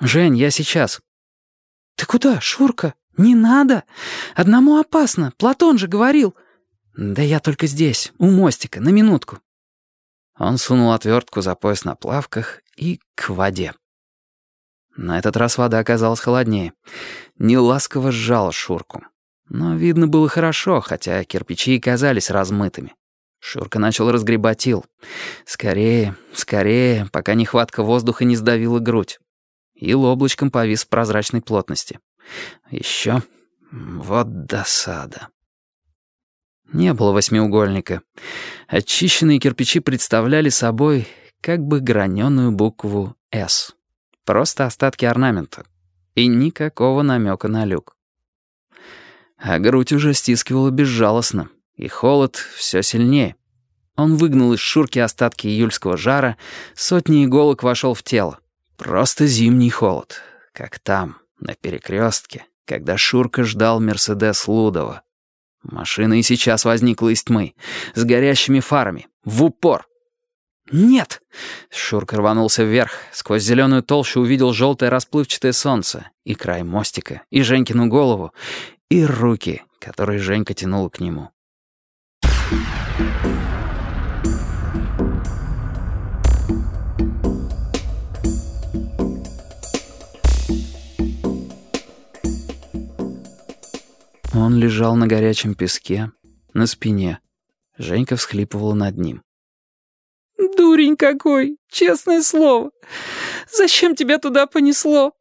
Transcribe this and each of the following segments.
«Жень, я сейчас». «Ты куда, Шурка? Не надо. Одному опасно. Платон же говорил». «Да я только здесь, у мостика, на минутку». Он сунул отвертку за пояс на плавках и к воде. На этот раз вода оказалась холоднее. Неласково сжала Шурку. Но видно было хорошо, хотя кирпичи и казались размытыми. Шурка начал разгребать ил. Скорее, скорее, пока нехватка воздуха не сдавила грудь. Ил облачком повис в прозрачной плотности. Еще. Вот досада. Не было восьмиугольника. Очищенные кирпичи представляли собой как бы граненую букву «С». Просто остатки орнамента. И никакого намека на люк. А грудь уже стискивала безжалостно, и холод все сильнее. Он выгнал из шурки остатки июльского жара, сотни иголок вошел в тело. Просто зимний холод, как там, на перекрестке, когда Шурка ждал Мерседес Лудова. Машина и сейчас возникла из тьмы, с горящими фарами, в упор. «Нет!» Шурка рванулся вверх, сквозь зеленую толщу увидел желтое расплывчатое солнце, и край мостика, и Женькину голову, и руки, которые Женька тянула к нему. Он лежал на горячем песке, на спине. Женька всхлипывала над ним. «Дурень какой, честное слово. Зачем тебя туда понесло?»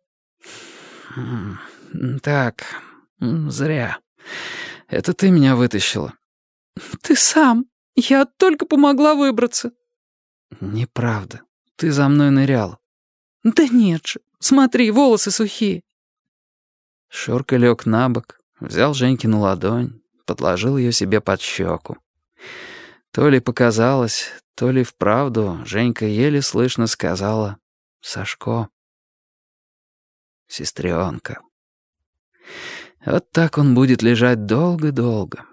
«Так, зря. Это ты меня вытащила». «Ты сам. Я только помогла выбраться». «Неправда. Ты за мной нырял». «Да нет же. Смотри, волосы сухие». Шурка лег на бок, взял Женькину ладонь, подложил ее себе под щеку. То ли показалось, то ли вправду Женька еле слышно сказала «Сашко». Сестренка. Вот так он будет лежать долго-долго.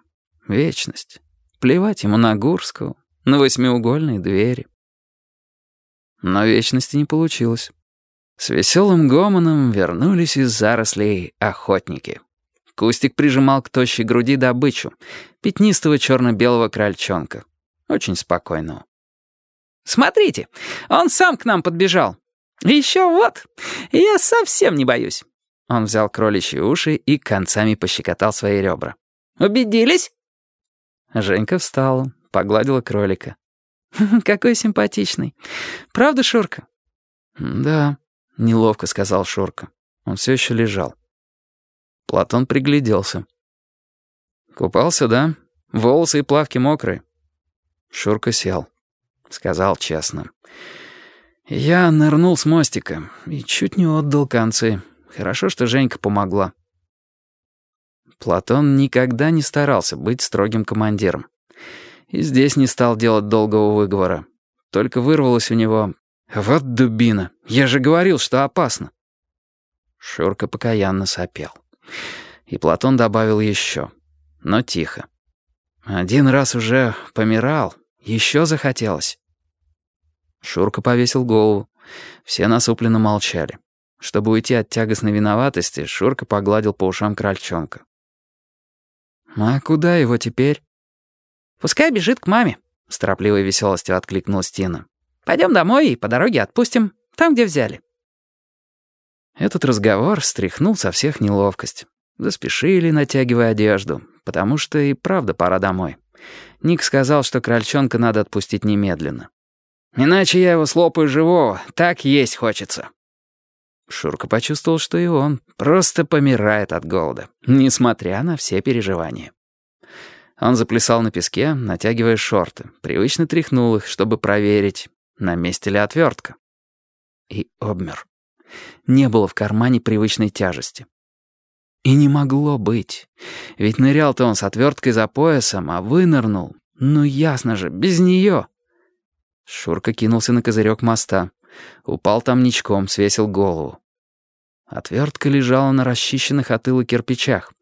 Вечность. Плевать ему на Гурскую, на восьмиугольные двери. Но вечности не получилось. С веселым гомоном вернулись из зарослей охотники. Кустик прижимал к тощей груди добычу, пятнистого черно-белого крольчонка. Очень спокойного. «Смотрите, он сам к нам подбежал. Еще вот, я совсем не боюсь». Он взял кроличьи уши и концами пощекотал свои ребра. «Убедились?» Женька встала, погладила кролика. «Какой симпатичный. Правда, Шурка?» «Да», — неловко сказал Шурка. Он все еще лежал. Платон пригляделся. «Купался, да? Волосы и плавки мокрые». Шурка сел. Сказал честно. «Я нырнул с мостика и чуть не отдал концы. Хорошо, что Женька помогла». Платон никогда не старался быть строгим командиром. И здесь не стал делать долгого выговора. Только вырвалось у него «Вот дубина, я же говорил, что опасно». Шурка покаянно сопел. И Платон добавил еще, но тихо. Один раз уже помирал, еще захотелось. Шурка повесил голову. Все насупленно молчали. Чтобы уйти от тягостной виноватости, Шурка погладил по ушам крольчонка. «А куда его теперь?» «Пускай бежит к маме», — с торопливой веселостью откликнулась Тина. «Пойдем домой и по дороге отпустим, там, где взяли». Этот разговор стряхнул со всех неловкость. Заспешили, натягивая одежду, потому что и правда пора домой. Ник сказал, что крольчонка надо отпустить немедленно. «Иначе я его слопаю живого, так есть хочется». Шурка почувствовал, что и он просто помирает от голода, несмотря на все переживания. Он заплясал на песке, натягивая шорты, привычно тряхнул их, чтобы проверить, на месте ли отвертка. И обмер. Не было в кармане привычной тяжести. И не могло быть. Ведь нырял-то он с отверткой за поясом, а вынырнул. Ну ясно же, без нее. Шурка кинулся на козырек моста. Упал там ничком, свесил голову. Отвертка лежала на расчищенных от ила кирпичах.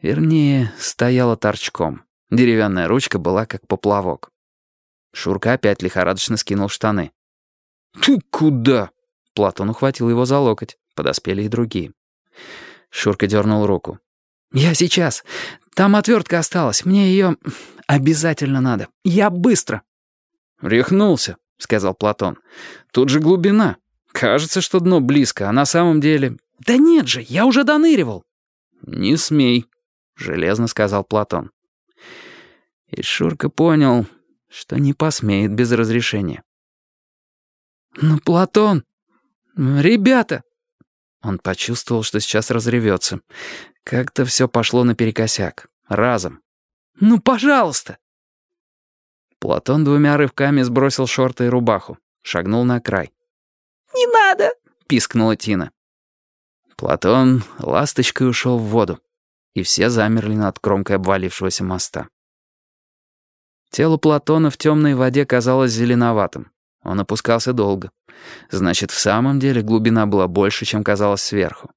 Вернее, стояла торчком. Деревянная ручка была как поплавок. Шурка опять лихорадочно скинул штаны. «Ты куда?» Платон ухватил его за локоть. Подоспели и другие. Шурка дернул руку. «Я сейчас. Там отвертка осталась. Мне ее обязательно надо. Я быстро». «Рехнулся», — сказал Платон. «Тут же глубина. Кажется, что дно близко, а на самом деле...» «Да нет же, я уже доныривал». «Не смей», — железно сказал Платон. И Шурка понял, что не посмеет без разрешения. «Ну, Платон! Ребята!» Он почувствовал, что сейчас разревется. Как-то все пошло наперекосяк. Разом. «Ну, пожалуйста!» Платон двумя рывками сбросил шорты и рубаху. Шагнул на край. «Не надо!» — пискнула Тина. Платон ласточкой ушел в воду, и все замерли над кромкой обвалившегося моста. Тело Платона в темной воде казалось зеленоватым. Он опускался долго. Значит, в самом деле глубина была больше, чем казалось сверху.